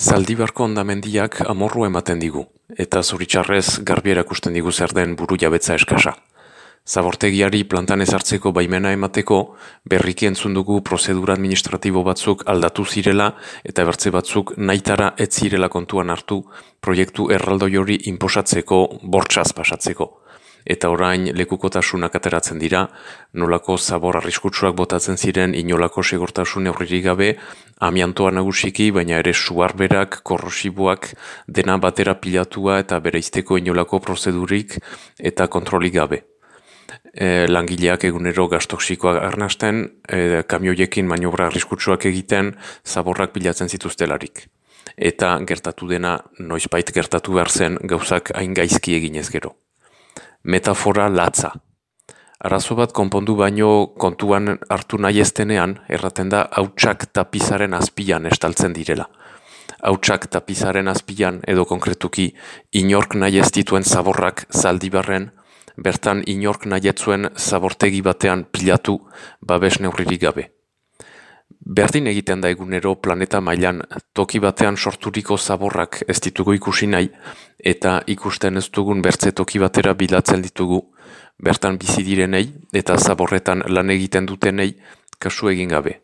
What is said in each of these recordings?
Zaldibarko hondamendiak amorru ematen digu, eta zoritxarrez garbi erakusten digu zer den buru jabetza eskasa. Zabortegiari plantan ezartzeko baimena emateko, berriki entzun dugu prozedura administratibo batzuk aldatu zirela eta bertze batzuk naitara ez zirela kontuan hartu proiektu erraldoi hori inposatzeko bortxaz pasatzeko eta orain lekukotasunak ateratzen dira, nolako zabor arriskutsuak botatzen ziren inolako segortasun aurririk gabe, amiantoa nagusiki, baina ere suarberak, korrosiboak, dena batera pilatua eta bereizteko inolako prozedurik eta kontrolik gabe. E, langileak egunero gastoksikoak arnasten, e, kamioiekin maniobra arriskutsuak egiten, zaborrak pilatzen zituztelarik. Eta gertatu dena, noizbait gertatu behar zen, gauzak hain gaizki eginez gero metafora latza. Arazo bat konpondu baino kontuan hartu nahi eztenean, erraten da hautsak tapizaren azpian estaltzen direla. Hautsak tapizaren azpian edo konkretuki inork nahi ez dituen zaborrak zaldibarren, bertan inork nahi zuen zabortegi batean pilatu babes neurririk gabe. Berdin egiten da egunero planeta mailan toki batean sorturiko zaborrak ez ditugu ikusi nahi eta ikusten ez dugun bertze toki batera bilatzen ditugu bertan bizi direnei eta zaborretan lan egiten dutenei kasu egin gabe.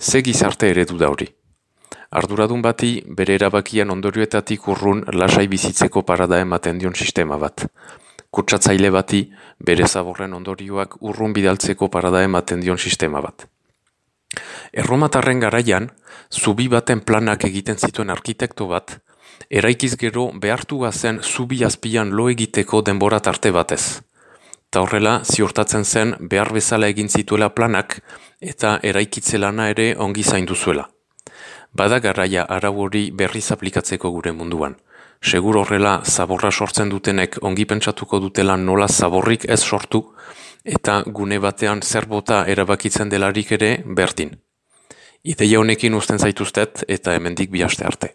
Ze gizarte eredu da hori. Arduradun bati bere erabakian ondorioetatik urrun lasai bizitzeko parada ematen dion sistema bat. Kutsatzaile bati bere zaborren ondorioak urrun bidaltzeko parada ematen dion sistema bat. Erromatarren garaian, zubi baten planak egiten zituen arkitekto bat, eraikiz gero behartu zen zubi azpian lo egiteko denbora tarte batez. Ta horrela, ziurtatzen zen behar bezala egin zituela planak eta eraikitze lana ere ongi zaindu zuela. Bada garaia arau hori berriz aplikatzeko gure munduan. Segur horrela, zaborra sortzen dutenek ongi pentsatuko dutela nola zaborrik ez sortu, eta gune batean zer bota erabakitzen delarik ere berdin. Ideia honekin usten zaituztet eta hemendik bi arte.